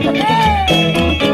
Hey!